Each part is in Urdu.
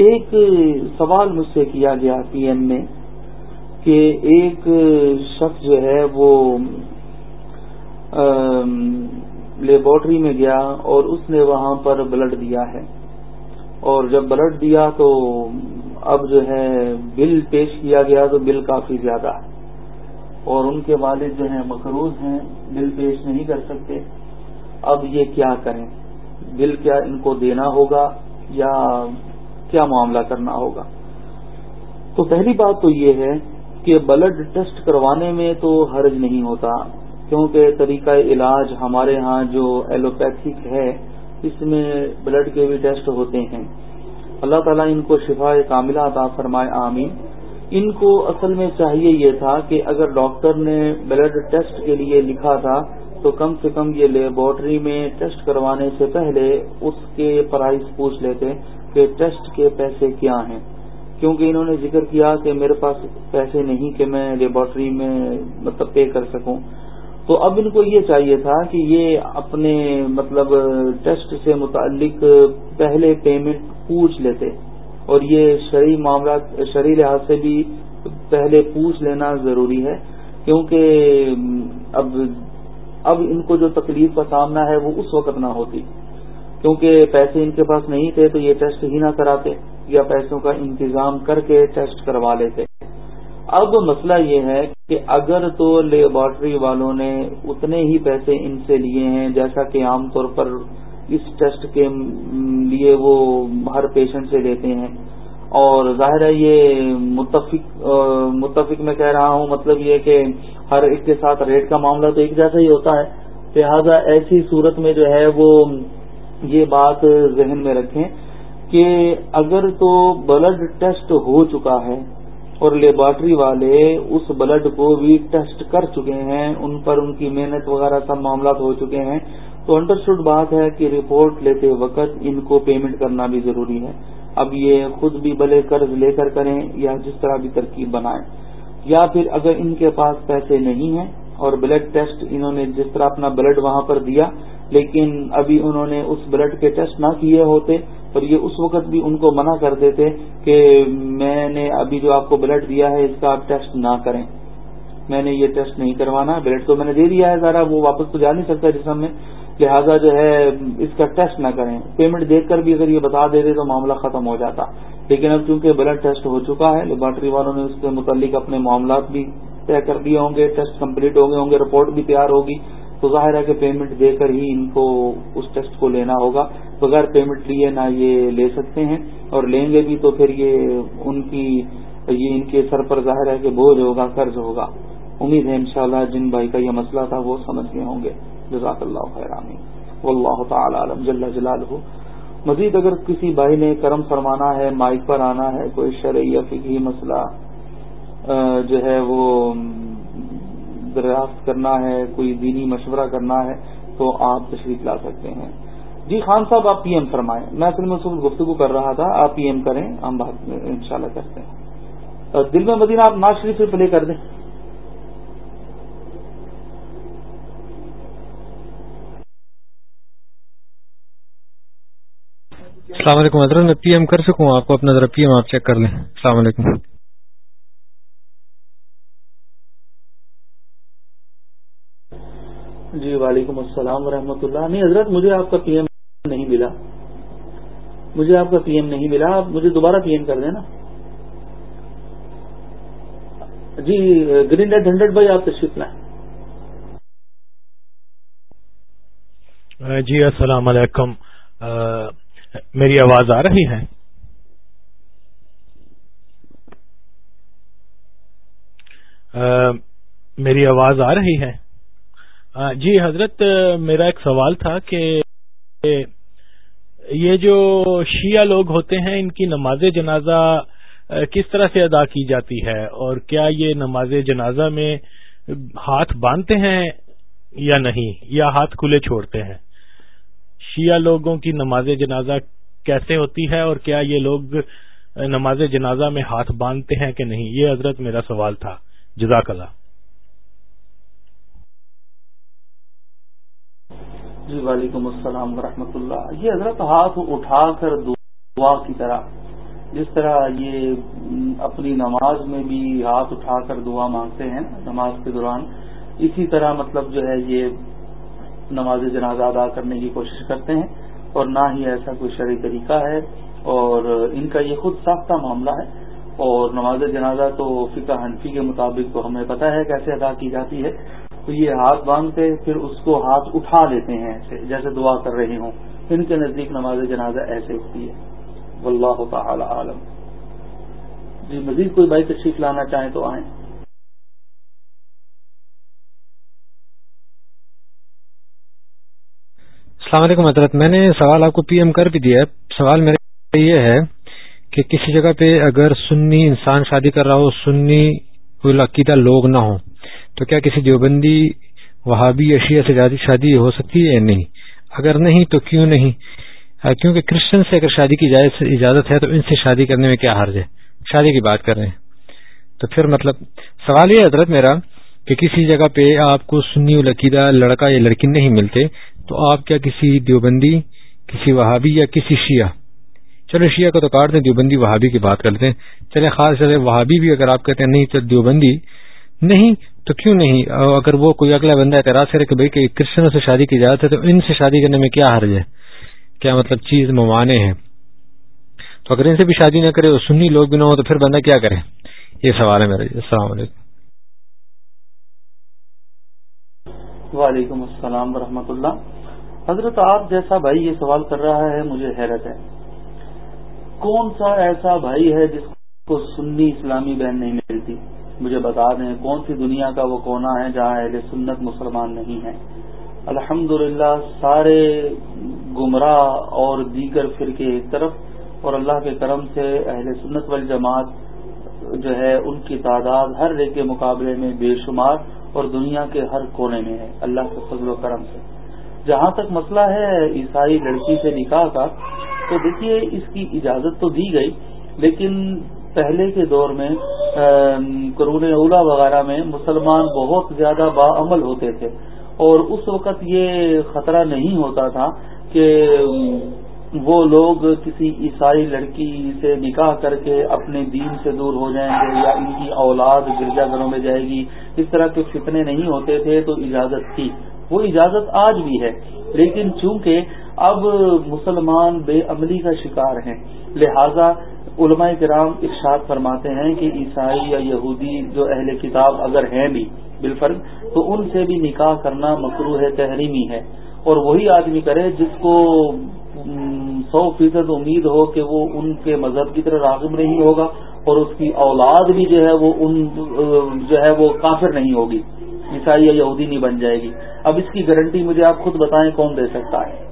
ایک سوال مجھ سے کیا گیا پی ایم میں کہ ایک شخص جو ہے وہ لیبورٹری میں گیا اور اس نے وہاں پر بلڈ دیا ہے۔ اور جب بلڈ دیا تو اب جو ہے بل پیش کیا گیا تو بل کافی زیادہ ہے۔ اور ان کے والد جو ہیں مقروض ہیں، بل پیش نہیں کر سکتے۔ اب یہ کیا کریں؟ بل کیا ان کو دینا ہوگا یا کیا معاملہ کرنا ہوگا؟ تو پہلی بات تو یہ ہے کہ بلڈ ٹیسٹ کروانے میں تو حرج نہیں ہوتا، کیونکہ طریقہ علاج ہمارے ہاں جو ایلوپیتھک ہے، اس میں بلڈ کے بھی ٹیسٹ ہوتے ہیں۔ اللہ تعالیٰ ان کو شفا کاملہ عطا فرمائے، آمین۔ ان کو اصل میں چاہیے یہ تھا کہ اگر ڈاکٹر نے بلڈ ٹیسٹ کے لیے لکھا تھا، تو کم سے کم یہ لیبورٹری میں ٹیسٹ کروانے سے پہلے اس کے پرائز پوچھ لیتے۔ کہ ٹیسٹ کے پیسے کیا ہیں؟ کیونکہ انہوں نے ذکر کیا کہ میرے پاس پیسے نہیں کہ میں لیبورٹری میں مطلب پے کر سکوں۔ تو اب ان کو یہ چاہیے تھا کہ یہ اپنے مطلب ٹیسٹ سے متعلق پہلے پیمنٹ پوچھ لیتے اور یہ شرعی معاملات شرعی لحاظ سے بھی پہلے پوچھ لینا ضروری ہے۔ کیونکہ اب اب ان کو جو تکلیف کا سامنا ہے وہ اس وقت نہ ہوتی۔ کیونکہ پیسے ان کے پاس نہیں تھے تو یہ ٹیسٹ ہی نہ کراتے یا پیسوں کا انتظام کر کے ٹیسٹ کروا لیتے۔ اب مسئلہ یہ ہے کہ اگر تو لیبارٹری والوں نے اتنے ہی پیسے ان سے لیے ہیں جیسا کہ عام طور پر اس ٹیسٹ کے لیے وہ ہر پیشنٹ سے لیتے ہیں۔ اور ظاہر ہے یہ متفق متفق میں کہہ رہا ہوں مطلب یہ کہ ہر ایک کے ساتھ ریٹ کا معاملہ تو ایک جیسا ہی ہوتا ہے۔ لہذا ایسی صورت میں جو ہے وہ یہ بات ذہن میں رکھیں کہ اگر تو بلڈ ٹیسٹ ہو چکا ہے اور لیبارٹری والے اس بلڈ کو بھی ٹیسٹ کر چکے ہیں، ان پر ان کی محنت وغیرہ سب معاملات ہو چکے ہیں، تو انڈرسٹوڈ بات ہے کہ رپورٹ لیتے وقت ان کو پیمنٹ کرنا بھی ضروری ہے۔ اب یہ خود بھی بلے قرض لے کر کریں یا جس طرح بھی ترکیب بنائیں۔ یا پھر اگر ان کے پاس پیسے نہیں ہیں اور بلڈ ٹیسٹ انہوں نے جس طرح اپنا بلڈ وہاں پر دیا لیکن ابھی انہوں نے اس بلڈ کے ٹیسٹ نہ کیے ہوتے اور یہ اس وقت بھی ان کو منع کر دیتے کہ میں نے ابھی جو آپ کو بلڈ دیا ہے اس کا آپ ٹیسٹ نہ کریں۔ میں نے یہ ٹیسٹ نہیں کروانا، بلڈ تو میں نے دے دیا ہے ذرا وہ واپس تو جا نہیں سکتا جسم میں لہٰذا جو ہے اس کا ٹیسٹ نہ کریں۔ پیمنٹ دیکھ کر بھی اگر یہ بتا دیتے تو معاملہ ختم ہو جاتا۔ لیکن اب چونکہ بلڈ ٹیسٹ ہو چکا ہے، لیبارٹری والوں نے اس کے متعلق اپنے معاملات بھی طے کر دیے ہوں گے، ٹیسٹ کمپلیٹ ہو گئے ہوں گے، رپورٹ بھی تیار ہوگی۔ تو ظاہر ہے کہ پیمنٹ دے کر ہی ان کو اس ٹیسٹ کو لینا ہوگا۔ بغیر پیمنٹ لیے نہ یہ لے سکتے ہیں۔ اور لیں گے بھی تو پھر یہ ان کی، یہ ان کے سر پر ظاہر ہے کہ بوجھ ہوگا، قرض ہوگا۔ امید ہے انشاءاللہ جن بھائی کا یہ مسئلہ تھا وہ سمجھ گئے ہوں گے۔ جزاک اللہ خیرانی و اللہ تعالی عالم جل جلال ہو مزید اگر کسی بھائی نے کرم فرمانا ہے، مائک پر آنا ہے، کوئی شرعی یا فکی مسئلہ جو ہے وہ دریافت کرنا ہے، کوئی دینی مشورہ کرنا ہے، تو آپ تشریف لا سکتے ہیں۔ جی خان صاحب، آپ پی ایم فرمائیں۔ میں اصل میں صبح گفتگو کر رہا تھا، آپ پی ایم کریں، ہم بات ان شاء اللہ کرتے ہیں۔ دل میں مدینہ، آپ ناز شریف سے پلے کر دیں۔ السلام علیکم حضرت، میں پی ایم کر سکوں، آپ کو اپنا ذرا پی ایم آپ چیک کر لیں۔ السلام علیکم۔ جی وعلیکم السلام ورحمۃ اللہ۔ نہیں حضرت، مجھے آپ کا پی ایم نہیں ملا۔ مجھے آپ کا پی ایم نہیں ملا، آپ مجھے دوبارہ پی ایم کر دینا۔ جی گرین ڈیٹ ہنڈریڈ بائی آپ تشریف لائیں۔ جی السلام علیکم۔ میری آواز آ رہی ہے؟ میری آواز آ رہی ہے؟ جی حضرت میرا ایک سوال تھا کہ یہ جو شیعہ لوگ ہوتے ہیں، ان کی نماز جنازہ کس طرح سے ادا کی جاتی ہے؟ اور کیا یہ نماز جنازہ میں ہاتھ باندھتے ہیں یا نہیں، یا ہاتھ کھلے چھوڑتے ہیں؟ شیعہ لوگوں کی نماز جنازہ کیسے ہوتی ہے اور کیا یہ لوگ نماز جنازہ میں ہاتھ باندھتے ہیں کہ نہیں؟ یہ حضرت میرا سوال تھا۔ جزاک اللہ۔ جی وعلیکم السلام ورحمۃ اللہ۔ یہ حضرت ہاتھ اٹھا کر دعا کی طرح، جس طرح یہ اپنی نماز میں بھی ہاتھ اٹھا کر دعا مانگتے ہیں نماز کے دوران۔ اسی طرح مطلب جو ہے، یہ نماز جنازہ ادا کرنے کی کوشش کرتے ہیں، اور نہ ہی ایسا کوئی شرعی طریقہ ہے۔ اور ان کا یہ خود ساختہ معاملہ ہے۔ اور نماز جنازہ تو فقہ حنفی کے مطابق تو ہمیں پتہ ہے کیسے ادا کی جاتی ہے۔ تو یہ ہاتھ باندھتے پھر اس کو ہاتھ اٹھا لیتے ہیں، جیسے دعا کر رہے ہوں۔ ان کے نزدیک نماز جنازہ ایسے ہوتی ہے۔ واللہ تعالی عالم۔ جی مزید کوئی بھائی تشریف لانا چاہیں تو آئیں۔ السلام علیکم، حضرت۔ میں نے سوال آپ کو پی ایم کر بھی دیا ہے۔ سوال میرا یہ ہے کہ کسی جگہ پہ اگر سنی انسان شادی کر رہا ہو، سنی کوئی عقیدہ لوگ نہ ہوں تو کیا کسی دیوبندی وہابی اشیاء سے شادی ہو سکتی ہے؟ یا نہیں۔ اگر نہیں تو کیوں نہیں؟ کیونکہ کرسچن سے اگر شادی کی اجازت ہے تو ان سے شادی کرنے میں کیا حرج ہے؟ شادی کی بات کر رہے ہیں۔ تو پھر مطلب سوال یہ حضرت میرا کہ کسی جگہ پہ آپ کو سنی العقیدہ لڑکا یا لڑکی نہیں ملتے، تو آپ کیا کسی دیوبندی، کسی وہابی یا کسی شیعہ؟ چلو شیعہ کو تو کاٹ دیں، دیوبندی وہابی کی بات کرتے ہیں۔ چلے خاص چلے وہابی بھی اگر آپ کہتے ہیں نہیں تو دیوبندی نہیں تو کیوں نہیں؟ اگر وہ کوئی اگلا بندہ اعتراض کرے کہ بھائی کہ کرسچنوں سے شادی کی اجازت ہے تو ان سے شادی کرنے میں کیا حرج ہے؟ کیا مطلب چیز ممانے ہیں؟ تو اگر ان سے بھی شادی نہ کرے اور سنی لوگ بھی نہ ہو تو پھر بندہ کیا کرے؟ یہ سوال ہے میرا جی۔ السلام علیکم۔ وعلیکم السلام ورحمۃ اللہ۔ حضرت آپ جیسا بھائی یہ سوال کر رہا ہے، مجھے حیرت ہے۔ کون سا ایسا بھائی ہے جس کو سنی اسلامی بہن نہیں ملتی؟ مجھے بتا دیں کون سی دنیا کا وہ کونا ہے جہاں اہل سنت مسلمان نہیں ہیں۔ الحمد سارے گمراہ اور دیگر فرقے ایک طرف اور اللہ کے کرم سے اہل سنت والجماعت جو ہے ان کی تعداد ہر ریک کے مقابلے میں بے شمار اور دنیا کے ہر کونے میں ہے۔ اللہ کے فضل و کرم سے۔ جہاں تک مسئلہ ہے عیسائی لڑکی سے نکاح کا، تو دیکھیے اس کی اجازت تو دی گئی، لیکن پہلے کے دور میں قرون اولا وغیرہ میں مسلمان بہت زیادہ باعمل ہوتے تھے۔ اور اس وقت یہ خطرہ نہیں ہوتا تھا کہ وہ لوگ کسی عیسائی لڑکی سے نکاح کر کے اپنے دین سے دور ہو جائیں گے یا ان کی اولاد گرجا گھروں میں جائے گی۔ اس طرح کے فتنے نہیں ہوتے تھے تو اجازت تھی۔ وہ اجازت آج بھی ہے۔ لیکن چونکہ اب مسلمان بے عملی کا شکار ہیں، لہذا علماء کرام ارشاد فرماتے ہیں کہ عیسائی یا یہودی جو اہل کتاب اگر ہیں بھی بالفرض، تو ان سے بھی نکاح کرنا مکرو ہے تحریمی ہے۔ اور وہی آدمی کرے جس کو سو فیصد امید ہو کہ وہ ان کے مذہب کی طرح راغب نہیں ہوگا اور اس کی اولاد بھی جو ہے وہ ان جو ہے وہ کافر نہیں ہوگی۔ عیسائی یا یہودی نہیں بن جائے گی۔ اب اس کی گارنٹی مجھے آپ خود بتائیں کون دے سکتا ہے۔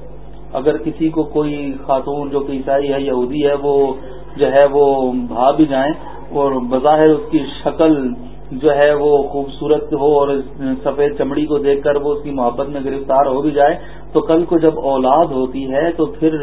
اگر کسی کو کوئی خاتون جو کہ عیسائی ہے، یہودی ہے، وہ جو ہے وہ بھا بھی جائیں اور بظاہر اس کی شکل جو ہے وہ خوبصورت ہو اور سفید چمڑی کو دیکھ کر وہ اس کی محبت میں گرفتار ہو بھی جائے، تو کل کو جب اولاد ہوتی ہے تو پھر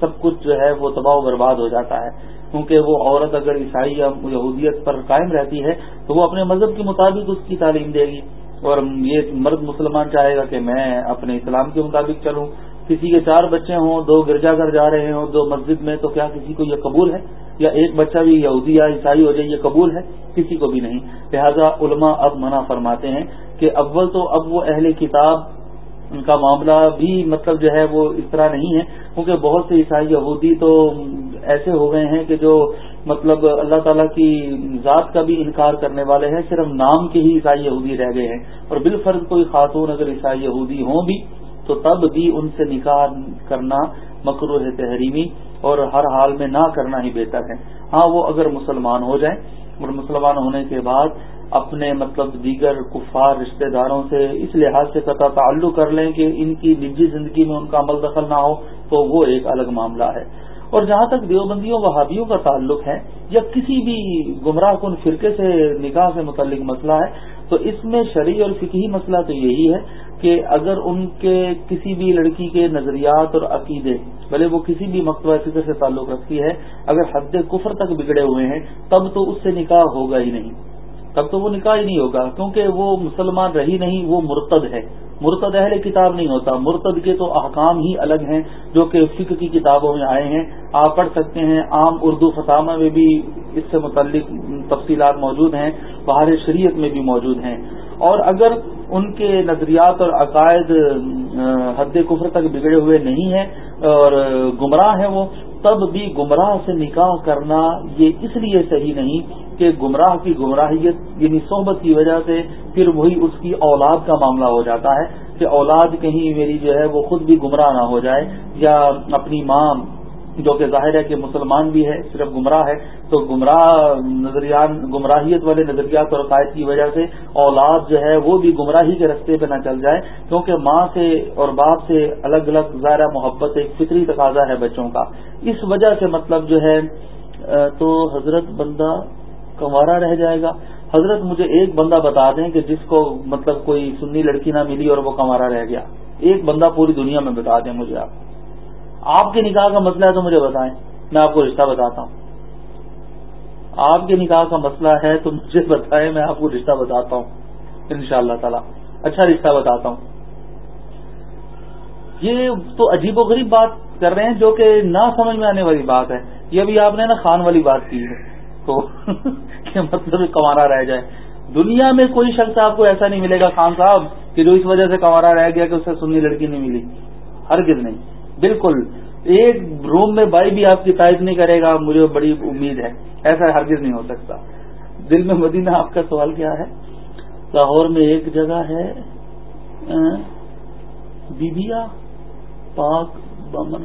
سب کچھ جو ہے وہ تباہ و برباد ہو جاتا ہے۔ کیونکہ وہ عورت اگر عیسائی یا یہودیت پر قائم رہتی ہے تو وہ اپنے مذہب کے مطابق اس کی تعلیم دے گی۔ اور یہ مرد مسلمان چاہے گا کہ میں اپنے اسلام کے مطابق چلوں کسی کے چار بچے ہوں، دو گرجا گھر جا رہے ہوں، دو مسجد میں، تو کیا کسی کو یہ قبول ہے؟ یا ایک بچہ بھی یہودی یا عیسائی ہو جائے، یہ قبول ہے؟ کسی کو بھی نہیں۔ لہذا علماء اب منع فرماتے ہیں کہ اول تو اب وہ اہل کتاب، ان کا معاملہ بھی مطلب جو ہے وہ اس طرح نہیں ہے، کیونکہ بہت سے عیسائی یہودی تو ایسے ہو گئے ہیں کہ جو مطلب اللہ تعالیٰ کی ذات کا بھی انکار کرنے والے ہیں، صرف نام کے ہی عیسائی یہودی رہ گئے ہیں۔ اور بالفرض کوئی خاتون اگر عیسائی یہودی ہوں بھی تو تب بھی ان سے نکاح کرنا مکرو ہے تحریمی اور ہر حال میں نہ کرنا ہی بہتر ہے۔ ہاں وہ اگر مسلمان ہو جائیں اور مسلمان ہونے کے بعد اپنے مطلب دیگر کفار رشتہ داروں سے اس لحاظ سے قطع تعلق کر لیں کہ ان کی نجی زندگی میں ان کا عمل دخل نہ ہو، تو وہ ایک الگ معاملہ ہے۔ اور جہاں تک دیوبندیوں، وہابیوں کا تعلق ہے، یا کسی بھی گمراہ کن فرقے سے نکاح سے متعلق مسئلہ ہے، تو اس میں شرعی اور فکی مسئلہ تو یہی ہے۔ کہ اگر ان کے کسی بھی لڑکی کے نظریات اور عقیدے، بھلے وہ کسی بھی مکتبہ فکر سے تعلق رکھتی ہے، اگر حد کفر تک بگڑے ہوئے ہیں، تب تو اس سے نکاح ہوگا ہی نہیں۔ تب تو وہ نکاح ہی نہیں ہوگا، کیونکہ وہ مسلمان رہی نہیں، وہ مرتد ہے۔ مرتد اہل کتاب نہیں ہوتا، مرتد کے تو احکام ہی الگ ہیں، جو کہ فکر کی کتابوں میں آئے ہیں۔ آپ پڑھ سکتے ہیں، عام اردو فسامہ میں بھی اس سے متعلق تفصیلات موجود ہیں، بہار شریعت میں بھی موجود ہیں۔ اور اگر ان کے نظریات اور عقائد حد کفر تک بگڑے ہوئے نہیں ہیں اور گمراہ ہیں وہ، تب بھی گمراہ سے نکاح کرنا یہ اس لیے صحیح نہیں کہ گمراہ کی گمراہیت یعنی صحبت کی وجہ سے پھر وہی اس کی اولاد کا معاملہ ہو جاتا ہے کہ اولاد کہیں میری جو ہے وہ خود بھی گمراہ نہ ہو جائے یا اپنی ماں جو کہ ظاہر ہے کہ مسلمان بھی ہے، صرف گمراہ ہے، تو گمراہ نظریات گمراہیت والے نظریات اور عقائد کی وجہ سے اولاد جو ہے وہ بھی گمراہی کے رستے پہ نہ چل جائے، کیونکہ ماں سے اور باپ سے الگ الگ ظاہر محبت ایک فطری تقاضا ہے بچوں کا۔ اس وجہ سے مطلب جو ہے تو حضرت بندہ کنوارا رہ جائے گا۔ حضرت مجھے ایک بندہ بتا دیں کہ جس کو مطلب کوئی سنی لڑکی نہ ملی اور وہ کنوارا رہ گیا۔ ایک بندہ پوری دنیا میں بتا دیں مجھے آپ۔ آپ کے نکاح کا مسئلہ ہے تو مجھے بتائیں، میں آپ کو رشتہ بتاتا ہوں۔ آپ کے نکاح کا مسئلہ ہے تو مجھے بتائیں، میں آپ کو رشتہ بتاتا ہوں۔ ان شاء اللہ تعالی اچھا رشتہ بتاتا ہوں۔ یہ تو عجیب و غریب بات کر رہے ہیں جو کہ نہ سمجھ میں آنے والی بات ہے۔ یہ ابھی آپ نے نا خان والی بات کی ہے۔ تو کہ مطلب کمارا رہ جائے۔ دنیا میں کوئی شخص آپ کو ایسا نہیں ملے گا خان صاحب کہ جو اس وجہ سے کمارا رہ گیا کہ اسے سنی لڑکی نہیں ملی۔ ہرگز نہیں۔ بالکل، ایک روم میں بھائی بھی آپ کی تعریف نہیں کرے گا، مجھے بڑی امید ہے، ایسا ہرگز نہیں ہو سکتا۔ دل میں مدینہ آپ کا سوال کیا ہے؟ لاہور میں ایک جگہ ہے بیبیا پاک بمن۔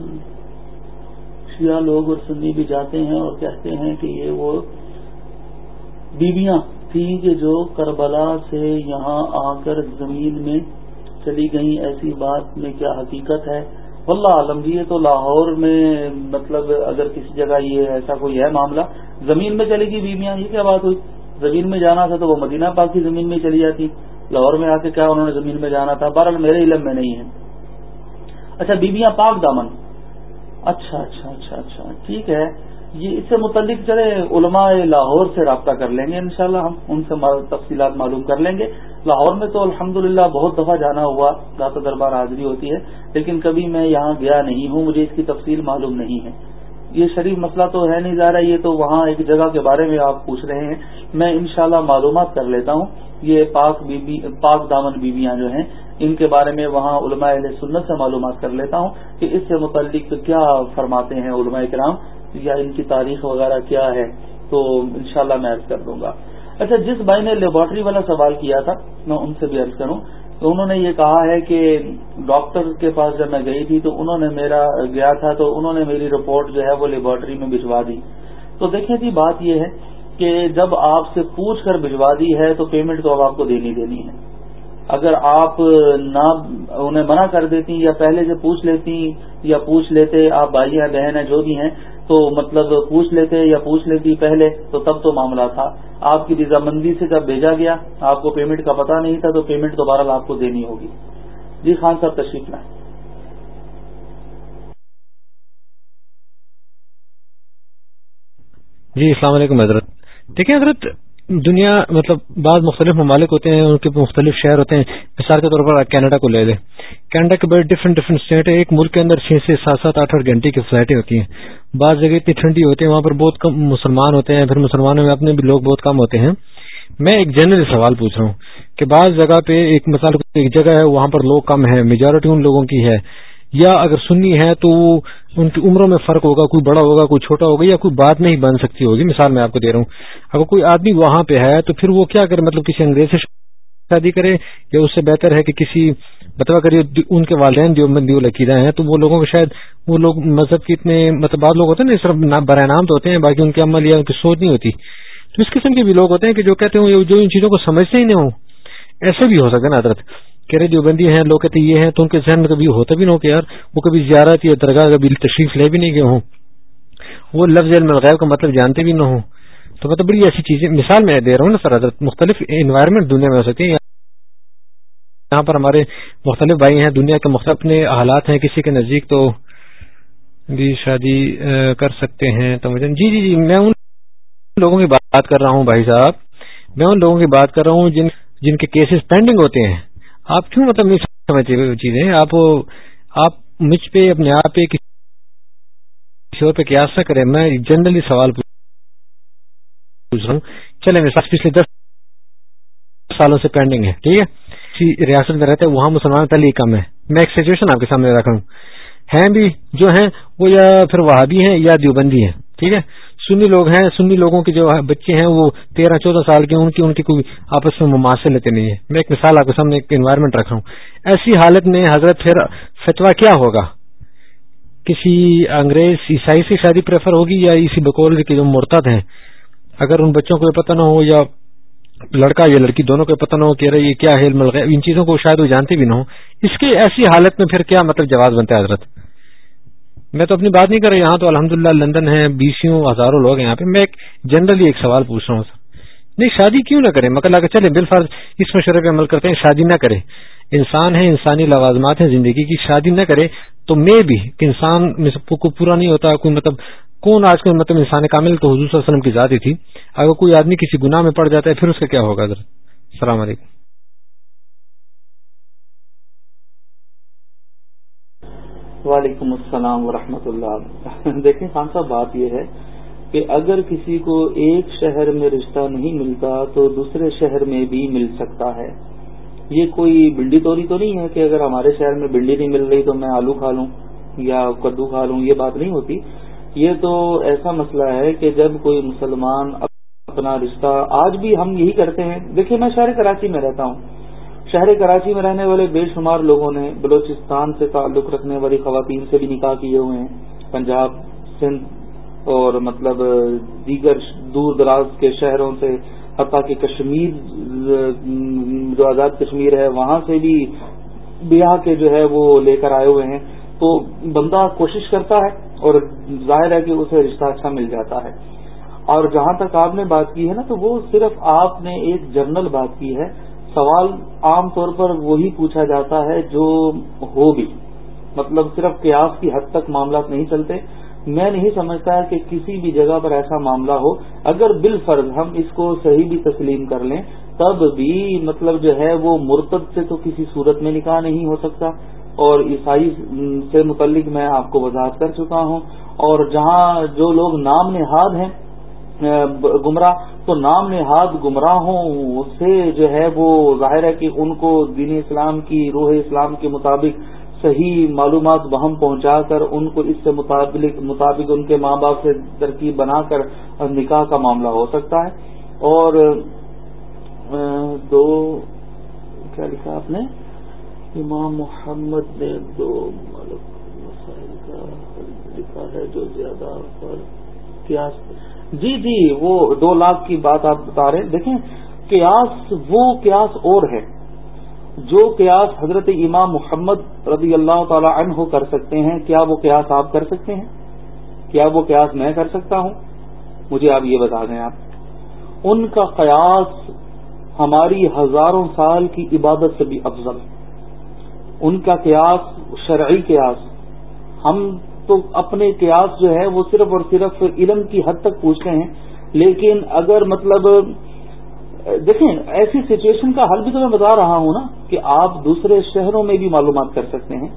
شیعہ لوگ اور سنی بھی جاتے ہیں اور کہتے ہیں کہ یہ وہ بیویاں تھیں کہ جو کربلا سے یہاں آ کر زمین میں چلی گئیں۔ ایسی بات میں کیا حقیقت ہے؟ واللہ عالم جی تو لاہور میں مطلب اگر کسی جگہ یہ ایسا کوئی ہے معاملہ، زمین میں چلے گی بیویاں، یہ کیا بات ہوئی؟ زمین میں جانا تھا تو وہ مدینہ پاک کی زمین میں چلی جاتی۔ لاہور میں آ کے کیا انہوں نے زمین میں جانا تھا؟ بہرحال میرے علم میں نہیں ہے۔ اچھا بیویاں پاک دامن۔ اچھا اچھا اچھا اچھا ٹھیک ہے۔ یہ اس سے متعلق چلے علماء لاہور سے رابطہ کر لیں گے انشاءاللہ، ہم ان سے تفصیلات معلوم کر لیں گے۔ لاہور میں تو الحمدللہ بہت دفعہ جانا ہوا داتا دربار حاضری ہوتی ہے، لیکن کبھی میں یہاں گیا نہیں ہوں، مجھے اس کی تفصیل معلوم نہیں ہے۔ یہ شریف مسئلہ تو ہے نہیں جا رہا یہ تو وہاں ایک جگہ کے بارے میں آپ پوچھ رہے ہیں۔ میں انشاءاللہ معلومات کر لیتا ہوں۔ یہ پاک بی بی پاک دامن بیویاں جو ہیں، ان کے بارے میں وہاں علماء اہل سنت سے معلومات کر لیتا ہوں کہ اس سے متعلق کیا فرماتے ہیں علماء کرام۔ یا ان کی تاریخ وغیرہ کیا ہے، تو انشاءاللہ میں عرض کر دوں گا۔ اچھا جس بھائی نے لیبورٹری والا سوال کیا تھا، میں ان سے بھی عرض کروں۔ تو انہوں نے یہ کہا ہے کہ ڈاکٹر کے پاس جب میں گئی تھی، تو انہوں نے میرا گیا تھا، تو انہوں نے میری رپورٹ جو ہے وہ لیبورٹری میں بھجوا دی۔ تو دیکھیں جی بات یہ ہے کہ جب آپ سے پوچھ کر بھجوا دی ہے، تو پیمنٹ تو اب آپ کو دینی دینی ہے۔ اگر آپ نہ انہیں منع کر دیتی یا پہلے سے پوچھ لیتی یا پوچھ لیتے، آپ بھائی یا بہن ہیں جو بھی ہیں تو مطلب پوچھ لیتے یا پوچھ لیتی پہلے، تو تب تو معاملہ تھا۔ آپ کی رضامندی سے جب بھیجا گیا، آپ کو پیمنٹ کا پتہ نہیں تھا، تو پیمنٹ دوبارہ آپ کو دینی ہوگی۔ جی خان صاحب، تشریف لائیں۔ جی السلام علیکم، حضرت۔ دیکھیں حضرت دنیا مطلب بعض مختلف ممالک ہوتے ہیں، ان کے مختلف شہر ہوتے ہیں۔ مثال کے طور پر کینیڈا کو لے لیں۔ کینیڈا کے بڑے ڈفرینٹ ڈفرینٹ اسٹیٹ ہے ایک ملک کے اندر چھ سے سات سات آٹھ آٹھ گھنٹے کی فلائٹیں ہوتی ہیں۔ بعض جگہ اتنی ٹھنڈی ہوتی ہے وہاں پر بہت کم مسلمان ہوتے ہیں۔ پھر مسلمانوں میں اپنے بھی لوگ بہت کم ہوتے ہیں۔ میں ایک جنرل سوال پوچھ رہا ہوں کہ بعض جگہ پہ ایک مثال ایک جگہ ہے، وہاں پر لوگ کم ہیں میجورٹی ان لوگوں کی ہے۔ یا اگر سنی ہے تو ان کی عمروں میں فرق ہوگا، کوئی بڑا ہوگا، کوئی چھوٹا ہوگا یا کوئی بات نہیں بن سکتی ہوگی، مثال میں آپ کو دے رہا ہوں۔ اگر کوئی آدمی وہاں پہ ہے تو پھر وہ کیا کرے؟ مطلب کسی انگریز سے شادی کرے یا اس سے بہتر ہے کہ کسی مطلب اگر ان کے والدین جو مندی لکیرہ ہیں تو وہ لوگوں کو شاید، وہ لوگ مذہب کے اتنے مطلب بعض لوگ ہوتے ہیں نا صرف برائے نام تو ہوتے ہیں، باقی ان کے عمل یا ان کی سوچ نہیں ہوتی۔ تو اس قسم کے بھی لوگ ہوتے ہیں کہ جو کہتے ہیں جو ان چیزوں کو سمجھتے ہی نہیں ہوں۔ ایسے بھی ہو سکتا ہے نا، حضرت۔ کہہ رہے جو بندی ہیں، لوگ کہتے یہ ہیں، تو ان کے ذہن میں کبھی ہوتا بھی نہ ہو کہ یار وہ کبھی زیارت یا درگاہ کبھی تشریف لے بھی نہیں گئے ہوں۔ وہ لفظ علم الغیب کا مطلب جانتے بھی نہ ہوں۔ تو مطلب بڑی ایسی چیزیں، مثال میں دے رہا ہوں نا سر، حضرت مختلف انوائرمنٹ دنیا میں ہو سکتی ہیں۔ یہاں پر ہمارے مختلف بھائی ہیں، دنیا کے مختلف اپنے حالات ہیں، کسی کے نزدیک تو بھی شادی کر سکتے ہیں۔ تو مجھے جی جی جی میں ان لوگوں کی بات کر رہا ہوں بھائی صاحب۔ میں ان لوگوں کی بات کر رہا ہوں جن جن کے کیسز پینڈنگ ہوتے ہیں۔ آپ کیوں مطلب چیزیں؟ آپ آپ مجھ پہ اپنے آپ پہ کسی اور پہ قیاس نہ کریں، میں جنرلی سوال پوچھ رہا ہوں۔ چلے میرے ساتھ پچھلے دس سالوں سے پینڈنگ ہے، ٹھیک ہے؟ ریاست میں رہتے ہیں، وہاں مسلمان پہلے کم ہے۔ میں ایک سچویشن آپ کے سامنے رکھ رہا ہوں۔ ہیں بھی جو ہیں، وہ یا پھر وہابی ہیں یا دیوبندی ہیں، ٹھیک ہے؟ سنی لوگ ہیں، سنی لوگوں کے جو بچے ہیں، وہ تیرہ، چودہ سال کے ان کی ان کی کوئی آپس میں مماثل لیتے نہیں ہے میں ایک مثال آپ کے سامنے ایک انوائرمنٹ رکھ رہا ہوں۔ ایسی حالت میں حضرت پھر فتوا کیا ہوگا؟ کسی انگریز عیسائی سے شادی پریفر ہوگی یا اسی بکول کے جو مرتد ہیں؟ اگر ان بچوں کو پتہ نہ ہو یا لڑکا یا لڑکی دونوں کو پتہ نہ ہو کہ یہ کیا ہے مل ان چیزوں کو شاید وہ جانتے بھی نہ ہو اس کی ایسی حالت میں پھر کیا مطلب جواز بنتا ہے حضرت؟ میں تو اپنی بات نہیں کر رہا یہاں تو الحمد لندن ہے بیسوں ہزاروں لوگ ہیں یہاں پہ۔ میں ایک جنرلی ایک سوال پوچھ رہا ہوں سر۔ نہیں، شادی کیوں نہ کریں؟ مگر لا چلے بال فرض اس مشورے پہ عمل کرتے ہیں، شادی نہ کرے انسان ہے انسانی لوازمات ہیں زندگی کی، شادی نہ کرے تو میں بھی کہ انسان کو پورا نہیں ہوتا، کوئی مطلب کون آج کل مطلب انسان کامل تو حضور صلی اللہ علیہ وسلم کی ذات ہی تھی۔ اگر کوئی آدمی کسی گناہ میں پڑ جاتا ہے، پھر اس کا کیا ہوگا السلام علیکم۔ وعلیکم السلام ورحمۃ اللہ دیکھیں خان صاحب، بات یہ ہے کہ اگر کسی کو ایک شہر میں رشتہ نہیں ملتا تو دوسرے شہر میں بھی مل سکتا ہے۔ یہ کوئی بنڈی توری تو نہیں ہے کہ اگر ہمارے شہر میں بنڈی نہیں مل رہی تو میں آلو کھا لوں یا کدو کھا لوں، یہ بات نہیں ہوتی۔ یہ تو ایسا مسئلہ ہے کہ جب کوئی مسلمان اپنا رشتہ، آج بھی ہم یہی کرتے ہیں۔ دیکھیے میں شہر کراچی میں رہتا ہوں۔ شہر کراچی میں رہنے والے بے شمار لوگوں نے بلوچستان سے تعلق رکھنے والی خواتین سے بھی نکاح کیے ہوئے ہیں۔ پنجاب، سندھ اور مطلب دیگر دور دراز کے شہروں سے، حتیٰ کہ کشمیر، جو آزاد کشمیر ہے، وہاں سے بھی بیاہ کے جو ہے وہ لے کر آئے ہوئے ہیں۔ تو بندہ کوشش کرتا ہے اور ظاہر ہے کہ اسے رشتہ اچھا مل جاتا ہے۔ اور جہاں تک آپ نے بات کی ہے نا، تو وہ صرف آپ نے ایک جنرل بات کی ہے۔ سوال عام طور پر وہی پوچھا جاتا ہے جو ہو بھی مطلب صرف قیاس کی حد تک معاملات نہیں چلتے۔ میں نہیں سمجھتا کہ کسی بھی جگہ پر ایسا معاملہ ہو۔ اگر بال فرض ہم اس کو صحیح بھی تسلیم کر لیں، تب بھی مطلب جو ہے وہ مرتد سے تو کسی صورت میں نکاح نہیں ہو سکتا۔ اور عیسائی سے متعلق میں آپ کو وضاحت کر چکا ہوں۔ اور جہاں جو لوگ نام نہاد ہیں گمراہ، تو نام نہاد گمراہوں سے جو ہے وہ ظاہر ہے کہ ان کو دین اسلام کی، روح اسلام کے مطابق صحیح معلومات وہم پہنچا کر ان کو اس سے مطابق ان کے ماں باپ سے ترکیب بنا کر نکاح کا معاملہ ہو سکتا ہے۔ اور دو، کیا لکھا آپ نے؟ امام محمد نے دو مسائل کا لکھا ہے جو زیادہ پر جی جی وہ دو لاکھ کی بات آپ بتا رہے ہیں۔ دیکھیں، قیاس وہ قیاس اور ہے جو قیاس حضرت امام محمد رضی اللہ تعالی عنہ کر سکتے ہیں۔ کیا وہ قیاس آپ کر سکتے ہیں؟ کیا وہ قیاس میں کر سکتا ہوں؟ مجھے آپ یہ بتا دیں آپ۔ ان کا قیاس ہماری ہزاروں سال کی عبادت سے بھی افضل۔ ان کا قیاس شرعی قیاس۔ ہم تو اپنے قیاس جو ہے وہ صرف اور صرف علم کی حد تک پوچھتے ہیں۔ لیکن اگر مطلب دیکھیں، ایسی سچویشن کا حل بھی تو میں بتا رہا ہوں نا کہ آپ دوسرے شہروں میں بھی معلومات کر سکتے ہیں۔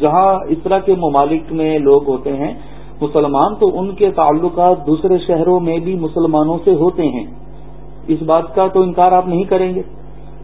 جہاں اس طرح کے ممالک میں لوگ ہوتے ہیں، مسلمان تو ان کے تعلقات دوسرے شہروں میں بھی مسلمانوں سے ہوتے ہیں۔ اس بات کا تو انکار آپ نہیں کریں گے۔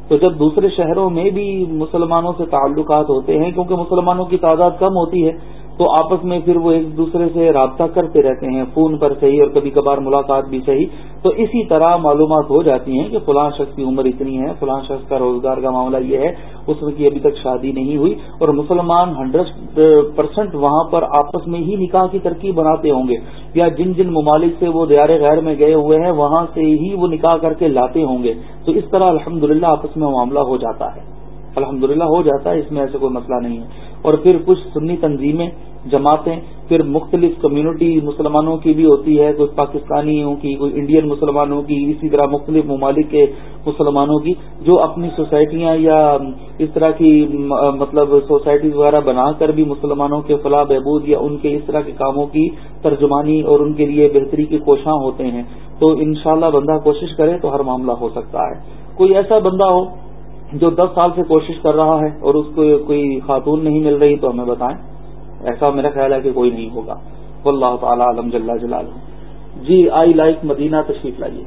تو جب دوسرے شہروں میں بھی مسلمانوں سے تعلقات ہوتے ہیں، کیونکہ مسلمانوں کی تعداد کم ہوتی ہے تو آپس میں پھر وہ ایک دوسرے سے رابطہ کرتے رہتے ہیں، فون پر صحیح اور کبھی کبھار ملاقات بھی صحیح۔ تو اسی طرح معلومات ہو جاتی ہیں کہ فلاں شخص کی عمر اتنی ہے، فلاں شخص کا روزگار کا معاملہ یہ ہے، اس کی ابھی تک شادی نہیں ہوئی۔ اور مسلمان ہنڈریڈ پرسینٹ وہاں پر آپس میں ہی نکاح کی ترکیب بناتے ہوں گے۔ یا جن جن ممالک سے وہ دیار غیر میں گئے ہوئے ہیں، وہاں سے ہی وہ نکاح کر کے لاتے ہوں گے۔ تو اس طرح الحمد آپس میں معاملہ ہو جاتا ہے۔ الحمد ہو جاتا ہے، اس میں ایسے کوئی مسئلہ نہیں ہے۔ اور پھر کچھ سنی تنظیمیں، جماعتیں، پھر مختلف کمیونٹی مسلمانوں کی بھی ہوتی ہے، کوئی پاکستانیوں کی، کوئی انڈین مسلمانوں کی، اسی طرح مختلف ممالک کے مسلمانوں کی، جو اپنی سوسائٹیاں یا اس طرح کی مطلب سوسائٹیز وغیرہ بنا کر بھی مسلمانوں کے فلاح بہبود یا ان کے اس طرح کے کاموں کی ترجمانی اور ان کے لیے بہتری کے کوشاں ہوتے ہیں۔ تو انشاءاللہ بندہ کوشش کرے تو ہر معاملہ ہو سکتا ہے۔ کوئی ایسا بندہ ہو جو دس سال سے کوشش کر رہا ہے اور اس کو کوئی خاتون نہیں مل رہی تو ہمیں بتائیں۔ ایسا میرا خیال ہے کہ کوئی نہیں ہوگا۔ واللہ تعالی علم جل جلال جی آئی لائک مدینہ تشریف لائیے۔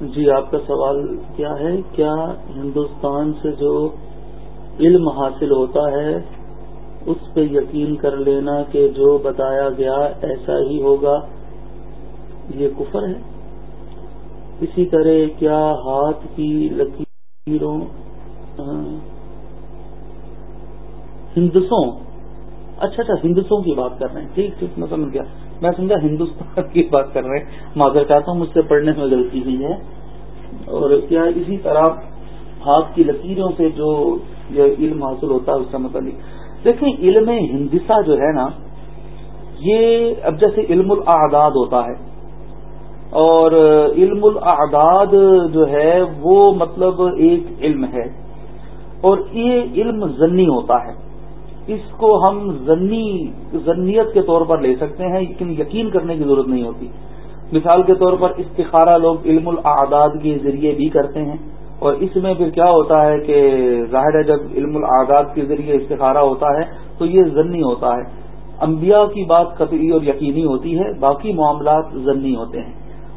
جی آپ کا سوال کیا ہے؟ کیا ہندوستان سے جو علم حاصل ہوتا ہے اس پہ یقین کر لینا کہ جو بتایا گیا ایسا ہی ہوگا۔ یہ کفر ہے۔ اسی طرح کیا ہاتھ کی لکیروں، ہندسوں اچھا اچھا ہندسوں کی بات کر رہے ہیں۔ ٹھیک ٹھیک میں سمجھ گیا میں سمجھا ہندوستان کی بات کر رہے ہیں۔ معذر چاہتا ہوں مجھ سے پڑھنے میں غلطی ہوئی ہے۔ اور کیا اسی طرح ہاتھ کی لکیروں سے جو یہ علم حاصل ہوتا ہے، اس کا متعلق دیکھیں، علم ہندسا جو ہے نا، یہ اب جیسے علم الاعداد ہوتا ہے۔ اور علم الاعداد جو ہے، وہ مطلب ایک علم ہے۔ اور یہ علم ضنی ہوتا ہے۔ اس کو ہم ضنی ضنیت کے طور پر لے سکتے ہیں، لیکن یقین کرنے کی ضرورت نہیں ہوتی۔ مثال کے طور پر استخارہ لوگ علم الاعداد کے ذریعے بھی کرتے ہیں۔ اور اس میں پھر کیا ہوتا ہے کہ ظاہر ہے جب علم الاعداد کے ذریعے استخارہ ہوتا ہے تو یہ ضنی ہوتا ہے۔ انبیاء کی بات قطعی اور یقینی ہوتی ہے، باقی معاملات ضنی ہوتے ہیں۔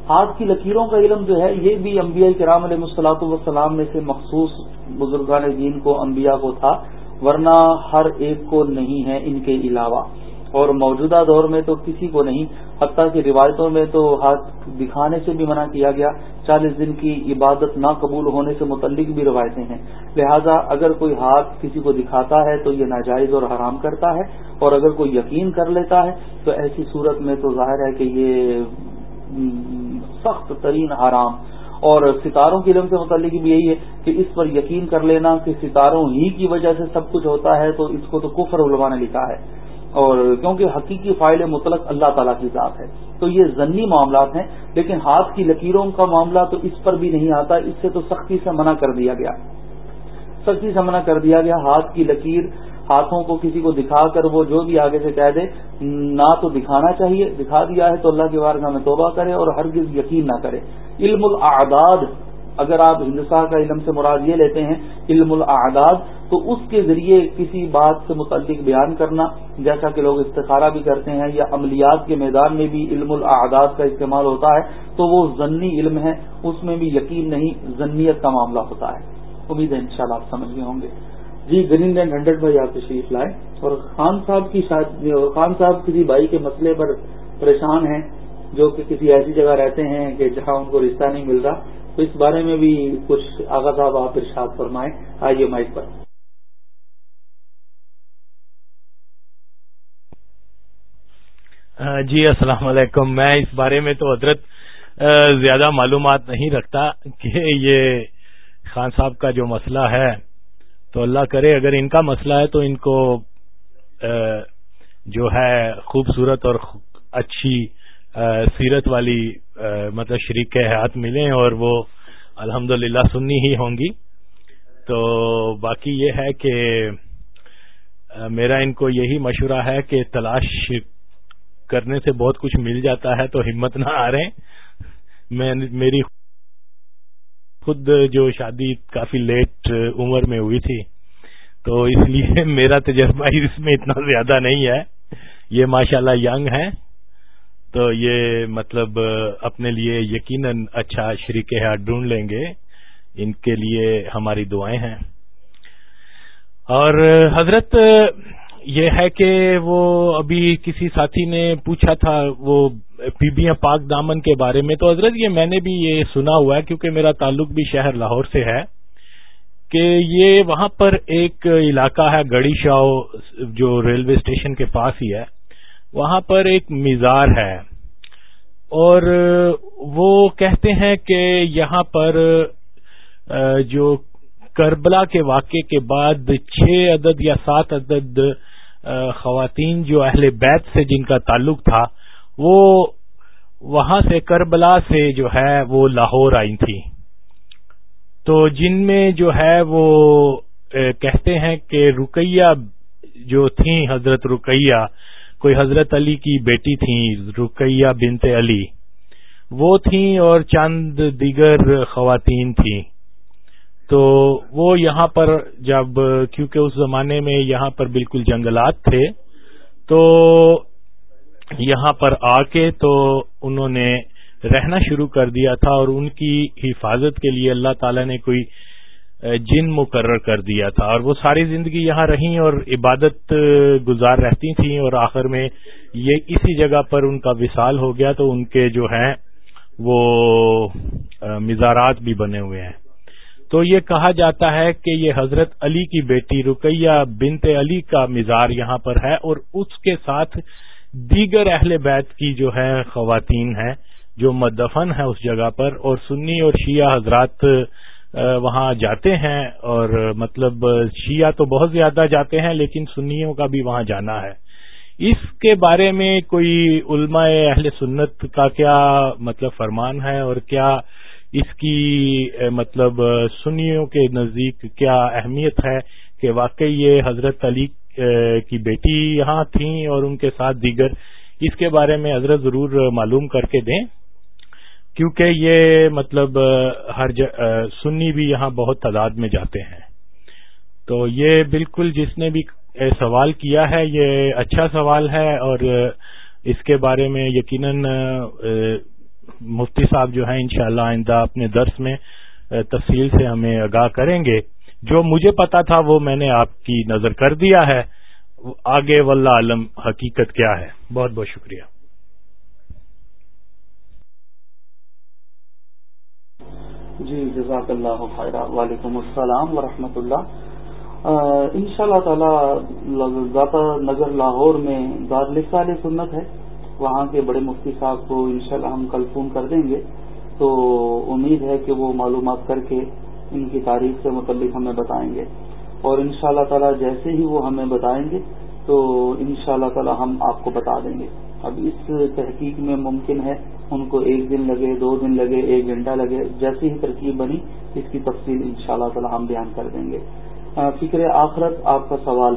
ہاتھ کی لکیروں کا علم جو ہے، یہ بھی انبیاء کرام علیہ مسلاط والسلام میں سے مخصوص بزرگان دین کو، انبیاء کو تھا، ورنہ ہر ایک کو نہیں ہے ان کے علاوہ۔ اور موجودہ دور میں تو کسی کو نہیں، حتیٰ کی روایتوں میں تو ہاتھ دکھانے سے بھی منع کیا گیا۔ چالیس دن کی عبادت نہ قبول ہونے سے متعلق بھی روایتیں ہیں۔ لہذا اگر کوئی ہاتھ کسی کو دکھاتا ہے تو یہ ناجائز اور حرام کرتا ہے، اور اگر کوئی یقین کر لیتا ہے تو ایسی صورت میں تو ظاہر ہے کہ یہ سخت ترین حرام۔ اور ستاروں کے علم سے متعلق بھی یہی ہے کہ اس پر یقین کر لینا کہ ستاروں ہی کی وجہ سے سب کچھ ہوتا ہے تو اس کو تو کفر علماء نے لکھا ہے۔ اور کیونکہ حقیقی فائل مطلق اللہ تعالیٰ کی ذات ہے۔ تو یہ ضنی معاملات ہیں، لیکن ہاتھ کی لکیروں کا معاملہ تو اس پر بھی نہیں آتا، اس سے تو سختی سے منع کر دیا گیا۔ سختی سے منع کر دیا گیا، ہاتھ کی لکیر ہاتھوں کو کسی کو دکھا کر وہ جو بھی آگے سے کہہ دے، نہ تو دکھانا چاہیے، دکھا دیا ہے تو اللہ کے بارگاہ میں توبہ کرے اور ہرگز یقین نہ کرے۔ علم الاعداد اگر آپ ہندوستان کا علم سے مراد یہ لیتے ہیں علم الاعداد، تو اس کے ذریعے کسی بات سے متعلق بیان کرنا، جیسا کہ لوگ استخارہ بھی کرتے ہیں یا عملیات کے میدان میں بھی علم الاعداد کا استعمال ہوتا ہے، تو وہ ضنی علم ہے، اس میں بھی یقین نہیں ضنیت کا معاملہ ہوتا ہے۔ امید ہے انشاءاللہ آپ سمجھ گئے ہوں گے۔ جی گرین لینڈ ہنڈریڈ بھائی آپ تشریف لائے اور خان صاحب کی شادی خان صاحب کسی بھائی کے مسئلے پر پریشان ہیں، جو کہ کسی ایسی جگہ رہتے ہیں کہ جہاں ان کو رشتہ نہیں مل رہا۔ تو اس بارے میں بھی کچھ آغا صاحب آپ ارشاد فرمائیں۔ آئیے مائک پر۔ جی السلام علیکم۔ میں اس بارے میں تو حضرت زیادہ معلومات نہیں رکھتا کہ یہ خان صاحب کا جو مسئلہ ہے، تو اللہ کرے، اگر ان کا مسئلہ ہے تو ان کو جو ہے، خوبصورت اور اچھی سیرت والی مطلب شریک کے ہاتھ ملیں اور وہ الحمد للہ سننی ہی ہوں گی۔ تو باقی یہ ہے کہ میرا ان کو یہی مشورہ ہے کہ تلاش کرنے سے بہت کچھ مل جاتا ہے تو ہمت نہ آ رہے میں، میری خود جو شادی کافی لیٹ عمر میں ہوئی تھی، تو اس لیے میرا تجربہ اس میں اتنا زیادہ نہیں ہے۔ یہ ماشاءاللہ اللہ ینگ ہے تو یہ مطلب اپنے لیے یقیناً اچھا شریک ہاتھ ڈھونڈ لیں گے۔ ان کے لیے ہماری دعائیں ہیں۔ اور حضرت، یہ ہے کہ وہ ابھی کسی ساتھی نے پوچھا تھا وہ پی بی پاک دامن کے بارے میں۔ تو حضرت، یہ میں نے بھی یہ سنا ہوا ہے کیونکہ میرا تعلق بھی شہر لاہور سے ہے، کہ یہ وہاں پر ایک علاقہ ہے، گڑی شاہ، جو ریلوے اسٹیشن کے پاس ہی ہے۔ وہاں پر ایک مزار ہے۔ اور وہ کہتے ہیں کہ یہاں پر جو کربلا کے واقعے کے بعد چھ عدد یا سات عدد خواتین جو اہل بیت سے جن کا تعلق تھا، وہ وہاں سے کربلا سے جو ہے وہ لاہور آئی تھی۔ تو جن میں جو ہے وہ کہتے ہیں کہ رقیہ جو تھیں حضرت رقیہ کوئی حضرت علی کی بیٹی تھیں، رقیہ بنت علی۔ وہ تھیں اور چند دیگر خواتین تھیں۔ تو وہ یہاں پر جب، کیونکہ اس زمانے میں یہاں پر بالکل جنگلات تھے، تو یہاں پر آ کے تو انہوں نے رہنا شروع کر دیا تھا اور ان کی حفاظت کے لیے اللہ تعالی نے کوئی جن مقرر کر دیا تھا اور وہ ساری زندگی یہاں رہیں اور عبادت گزار رہتی تھیں اور آخر میں یہ اسی جگہ پر ان کا وصال ہو گیا تو ان کے جو ہیں وہ مزارات بھی بنے ہوئے ہیں۔ تو یہ کہا جاتا ہے کہ یہ حضرت علی کی بیٹی رقیہ بنت علی کا مزار یہاں پر ہے اور اس کے ساتھ دیگر اہل بیت کی جو ہے خواتین ہیں جو مدفن ہے اس جگہ پر اور سنی اور شیعہ حضرات وہاں جاتے ہیں اور مطلب شیعہ تو بہت زیادہ جاتے ہیں لیکن سنیوں کا بھی وہاں جانا ہے۔ اس کے بارے میں کوئی علماء اہل سنت کا کیا مطلب فرمان ہے اور کیا اس کی مطلب سنیوں کے نزدیک کیا اہمیت ہے کہ واقعی یہ حضرت علی کی بیٹی یہاں تھیں اور ان کے ساتھ دیگر، اس کے بارے میں حضرت ضرور معلوم کر کے دیں۔ کیونکہ یہ مطلب ہر سنی بھی یہاں بہت تعداد میں جاتے ہیں۔ تو یہ بالکل جس نے بھی سوال کیا ہے، یہ اچھا سوال ہے اور اس کے بارے میں یقیناً مفتی صاحب جو ہیں، انشاءاللہ آئندہ اپنے درس میں تفصیل سے ہمیں آگاہ کریں گے۔ جو مجھے پتا تھا، وہ میں نے آپ کی نظر کر دیا ہے۔ آگے واللہ عالم حقیقت کیا ہے۔ بہت بہت شکریہ۔ جی جزاک اللہ خیر وعلیکم السلام ورحمۃ اللہ. ان شاء اللہ تعالی ذاتہ نگر لاہور میں دارالفال سنت ہے. وہاں کے بڑے مفتی صاحب کو انشاءاللہ ہم کل فون کر دیں گے. تو امید ہے کہ وہ معلومات کر کے ان کی تاریخ سے متعلق ہمیں بتائیں گے. اور ان شاء اللہ تعالیٰ جیسے ہی وہ ہمیں بتائیں گے، تو ان شاء اللہ تعالیٰ ہم آپ کو بتا دیں گے. اب اس تحقیق میں ممکن ہے، ان کو ایک دن لگے، دو دن لگے، ایک گھنٹہ لگے، جیسی ہی ترکیب بنی، اس کی تفصیل ان شاء اللہ تعالیٰ ہم بیان کر دیں گے۔ فکر آخرت، آپ کا سوال۔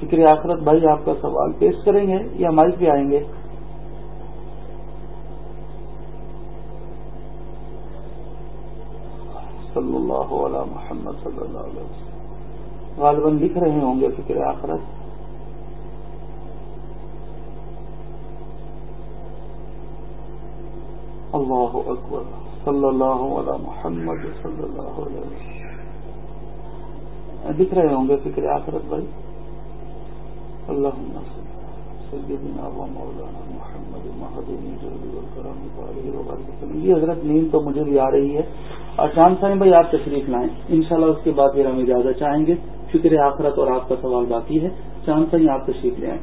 فکر آخرت، بھائی آپ کا سوال پیش کریں گے یا مائک پہ آئیں گے؟ صلی اللہ علیہ محمد صلی اللہ علیہ وسلم۔ غالباً لکھ رہے ہوں گے فکر آخرت۔ اللہ اکبر۔ صلی اللہ علیہ محمد صلی اللہ علیہ وسلم۔ لکھ رہے ہوں گے فکر آخرت بھائی۔ اللہ یہ حضرت نیند تو مجھے بھی آ رہی ہے۔ اور چاند سائن بھائی آپ تشریف لائیں۔ انشاءاللہ اس کے بعد پھر ہم اجازت چاہیں گے۔ فکر آخرت اور آپ کا سوال باقی ہے۔ چاند سائن آپ تشریف لے آئیں۔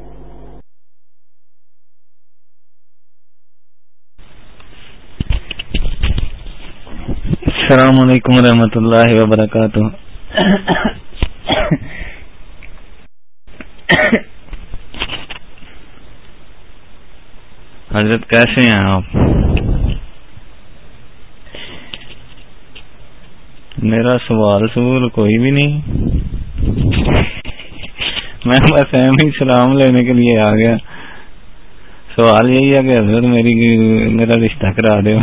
السلام علیکم ورحمۃ اللہ وبرکاتہ۔ حضرت کیسے ہیں آپ؟ میرا سوال سوال کوئی بھی نہیں۔ میں بس ایم ہی سلام لینے کے لیے آ گیا۔ سوال یہی ہے کہ حضرت میری میرا رشتہ کرا دے۔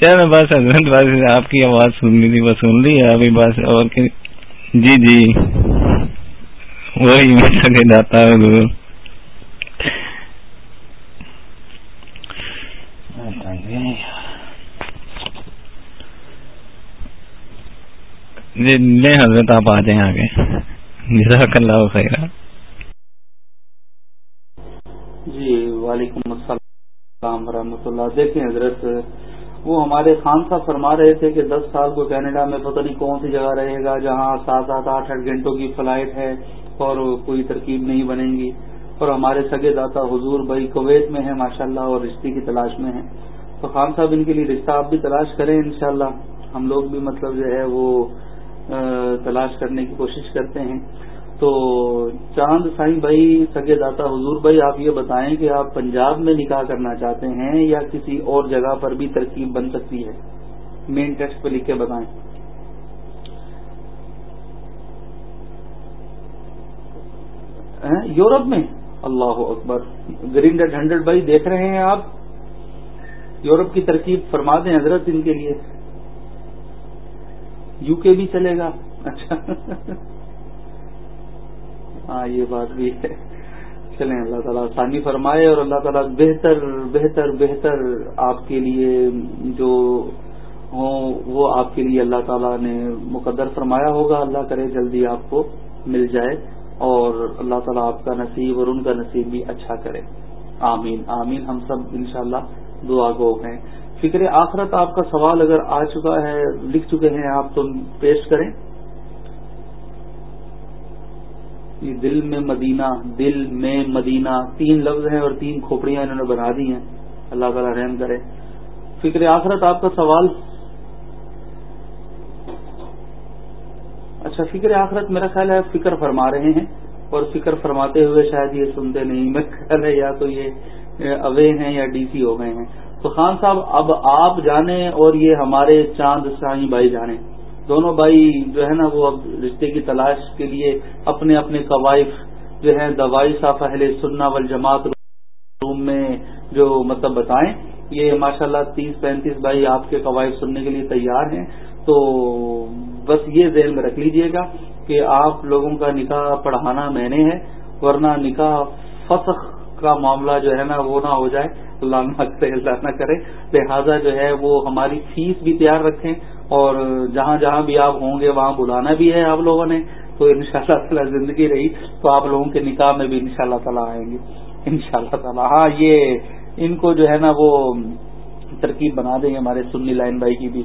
چل بس حضرت بس، آپ کی آواز سننی تھی، بس سن لی ہے ابھی بس۔ اور جی جی۔ وہی میں سکے جاتا ہے ضرور جی لے حضرت آپ آ جائیں آگے۔ جزاک اللہ خیر جی وعلیکم السلام ورحمۃ اللہ۔ دیکھیں حضرت، وہ ہمارے خان صاحب فرما رہے تھے کہ دس سال کو کینیڈا میں پتہ نہیں کون سی جگہ رہے گا جہاں سات سات آٹھ آٹھ گھنٹوں کی فلائٹ ہے اور کوئی ترکیب نہیں بنے گی۔ اور ہمارے سگے داتا حضور بھائی کویت میں ہیں، ماشاءاللہ، اور رشتے کی تلاش میں ہیں۔ تو خان صاحب ان کے لیے رشتہ آپ بھی تلاش کریں انشاءاللہ۔ ہم لوگ بھی مطلب جو ہے وہ تلاش کرنے کی کوشش کرتے ہیں۔ تو چاند سائیں بھائی سگے داتا حضور بھائی، آپ یہ بتائیں کہ آپ پنجاب میں نکاح کرنا چاہتے ہیں یا کسی اور جگہ پر بھی ترکیب بن سکتی ہے؟ مین ٹیکسٹ پہ لکھ کے بتائیں۔ یورپ میں۔ اللہ اکبر۔ گرین ڈیڈ ہنڈریڈ بائی دیکھ رہے ہیں آپ۔ یورپ کی ترکیب فرما دیں حضرت ان کے لیے۔ یو کے بھی چلے گا۔ اچھا۔ ہاں یہ بات بھی ہے۔ چلیں، اللہ تعالیٰ آسانی فرمائے اور اللہ تعالیٰ بہتر بہتر بہتر آپ کے لیے جو ہوں، وہ آپ کے لیے اللہ تعالیٰ نے مقدر فرمایا ہوگا۔ اللہ کرے جلدی آپ کو مل جائے اور اللہ تعالیٰ آپ کا نصیب اور ان کا نصیب بھی اچھا کرے۔ آمین۔ آمین۔ ہم سب انشاءاللہ دعا گو ہیں۔ فکر آخرت آپ کا سوال اگر آ چکا ہے، لکھ چکے ہیں آپ، تو پیش کریں۔ یہ دل میں مدینہ، دل میں مدینہ، تین لفظ ہیں اور تین کھوپڑیاں انہوں نے بنا دی ہیں۔ اللہ تعالیٰ رحم کرے۔ فکر آخرت آپ کا سوال۔ اچھا فکر آخرت میرا خیال ہے فکر فرما رہے ہیں اور فکر فرماتے ہوئے شاید یہ سنتے نہیں، میرا خیال ہے یا تو یہ اوے ہیں یا ڈی سی ہو گئے ہیں۔ تو خان صاحب، اب آپ جانے اور یہ ہمارے چاند شاہی بھائی جانے دونوں بھائی جو ہے نا، وہ اب رشتے کی تلاش کے لیے اپنے اپنے قوائف جو ہے دوائی صاف اہل سننا وال جماعت روم میں جو مطلب بتائیں، یہ ماشاءاللہ تیس پینتیس بھائی آپ کے قواعد سننے کے لیے تیار ہیں۔ تو بس یہ ذہن میں رکھ لیجیے گا کہ آپ لوگوں کا نکاح پڑھانا میں نے ہے، ورنہ نکاح فسخ کا معاملہ جو ہے نا وہ نہ ہو جائے۔ اللہ نہ اللہ نہ کرے۔ لہذا جو ہے وہ ہماری فیس بھی تیار رکھیں اور جہاں جہاں بھی آپ ہوں گے وہاں بلانا بھی ہے آپ لوگوں نے۔ تو ان شاء اللہ تعالیٰ زندگی رہی۔ تو آپ لوگوں کے نکاح میں بھی ان شاء اللہ تعالیٰ آئیں گے۔ ان شاء اللہ تعالیٰ۔ ہاں یہ ان کو جو ہے نا وہ ترکیب بنا دیں گے ہمارے سنی لائن بھائی کی بھی۔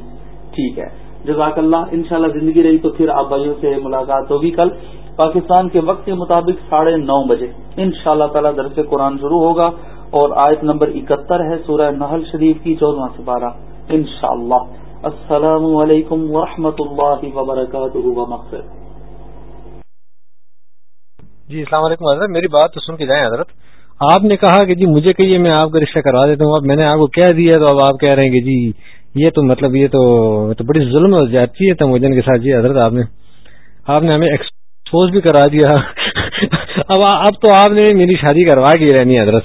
ٹھیک ہے۔ جزاک اللہ، انشاءاللہ زندگی رہی تو پھر آپ بھائیوں سے ملاقات ہوگی کل۔ پاکستان کے وقت کے مطابق ساڑھے نو بجے۔ ان شاء اللہ تعالیٰ درس قرآن شروع ہوگا اور آیت نمبر اکہتر ہے سورہ نحل شریف کی چودواں سپارہ۔ ان شاء اللہ السلام علیکم ورحمۃ اللہ وبرکاتہ۔ مقصد جی السلام علیکم حضرت۔ میری بات تو سن کے جائیں حضرت۔ آپ نے کہا کہ جی مجھے کہیے میں آپ کا رشتہ کروا دیتا ہوں۔ اب میں نے آپ کو کہہ دیا تو اب آپ کہہ رہے ہیں کہ جی یہ تو مطلب یہ تو تو بڑی ظلم ہو جاتی ہے تموجن کے ساتھ۔ جی حضرت، آپ نے آپ نے ہمیں ایکسپوز بھی کرا دیا۔ اب اب تو آپ نے میری شادی کروا کے رہنی حضرت۔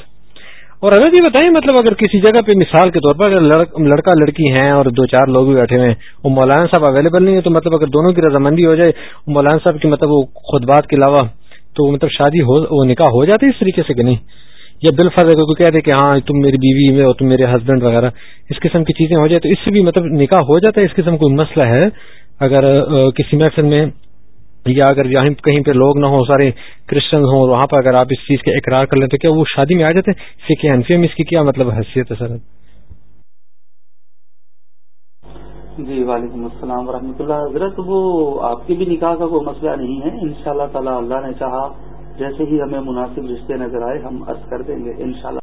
اور حضرت یہ بتائیے مطلب اگر کسی جگہ پہ مثال کے طور پر اگر لڑکا لڑکی ہیں اور دو چار لوگ بھی بیٹھے ہیں، وہ مولانا صاحب اویلیبل نہیں ہے تو مطلب اگر دونوں کی رضامندی ہو جائے، مولانا صاحب کی مطلب وہ خود بات کے علاوہ، تو مطلب شادی ہو نکاح ہو جاتی ہے اس طریقے سے کہ نہیں؟ یا بال فرض کوئی کہہ دے کہ ہاں تم میری بیوی میں اور تم میرے ہسبینڈ وغیرہ، اس قسم کی چیزیں ہو جائے تو اس سے بھی مطلب نکاح ہو جاتا ہے، اس قسم کوئی مسئلہ ہے۔ اگر کسی محفل میں یا اگر یہاں کہیں پہ لوگ نہ ہوں، سارے کرسچن ہوں، وہاں پہ اگر آپ اس چیز کا اقرار کر لیں تو کیا وہ شادی میں آ جاتے؟ ہیں سکھ انفی میں اس کی کیا مطلب حیثیت ہے سر؟ جی وعلیکم السلام ورحمۃ اللہ۔ حضرت، وہ آپ کے بھی نکاح کا کوئی مسئلہ نہیں ہے۔ ان شاء اللہ تعالی اللہ نے چاہا، جیسے ہی ہمیں مناسب رشتے نظر آئے، ہم عرض کر دیں گے ان شاء اللہ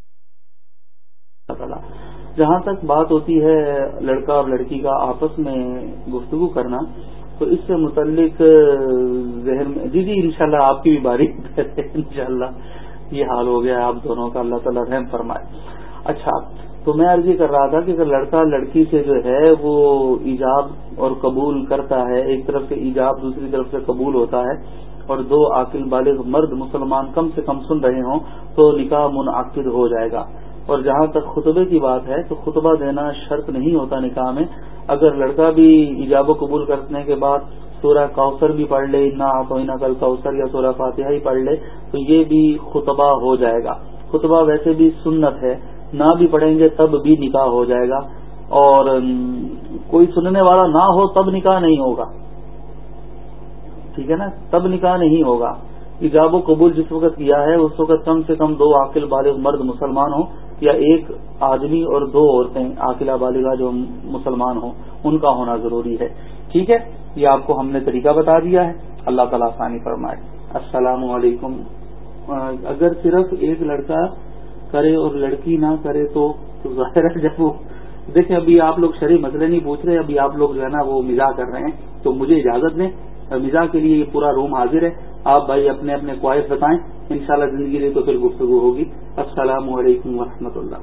جہاں تک بات ہوتی ہے لڑکا اور لڑکی کا آپس میں گفتگو کرنا تو اس سے متعلق ذہن میں جی جی انشاءاللہ آپ کی بھی باری انشاءاللہ یہ حال ہو گیا آپ دونوں کا اللہ تعالیٰ رحم فرمائے۔ اچھا تو میں عرض یہ کر رہا تھا کہ اگر لڑکا لڑکی سے جو ہے وہ ایجاب اور قبول کرتا ہے، ایک طرف سے ایجاب، دوسری طرف سے قبول ہوتا ہے، اور دو عاقل بالغ مرد مسلمان کم سے کم سن رہے ہوں، تو نکاح منعقد ہو جائے گا۔ اور جہاں تک خطبے کی بات ہے تو خطبہ دینا شرط نہیں ہوتا نکاح میں، اگر لڑکا بھی ایجاب و قبول کرنے کے بعد سورہ کوثر بھی پڑھ لے نہ تو کل کوثر یا سورہ فاتحہ ہی پڑھ لے، تو یہ بھی خطبہ ہو جائے گا۔ خطبہ ویسے بھی سنت ہے، نہ بھی پڑھیں گے تب بھی نکاح ہو جائے گا۔ اور کوئی سننے والا نہ ہو تب نکاح نہیں ہوگا۔ ٹھیک ہے نا؟ تب نکاح نہیں ہوگا۔ ایجاب و قبول جس وقت کیا ہے، اس وقت کم سے کم دو عاقل بالغ مرد مسلمان ہوں۔ یا ایک آدمی اور دو عورتیں عاقلہ بالغ جو مسلمان ہوں، ان کا ہونا ضروری ہے۔ ٹھیک ہے؟ یہ آپ کو ہم نے طریقہ بتا دیا ہے۔ اللہ تعالیٰ ثانی فرمائے۔ السلام علیکم۔ اگر صرف ایک لڑکا کرے اور لڑکی نہ کرے تو ظاہر ہے جب وہ دیکھیں، ابھی آپ لوگ شرح مسئلے نہیں پوچھ رہے، ابھی آپ لوگ جو ہے نا وہ مزاح کر رہے ہیں۔ تو مجھے اجازت دیں۔ مزاح کے لیے یہ پورا روم حاضر ہے۔ آپ بھائی اپنے اپنے خواہش بتائیں۔ انشاءاللہ زندگی میں تو پھر گفتگو ہوگی۔ السلام علیکم ورحمۃ اللہ۔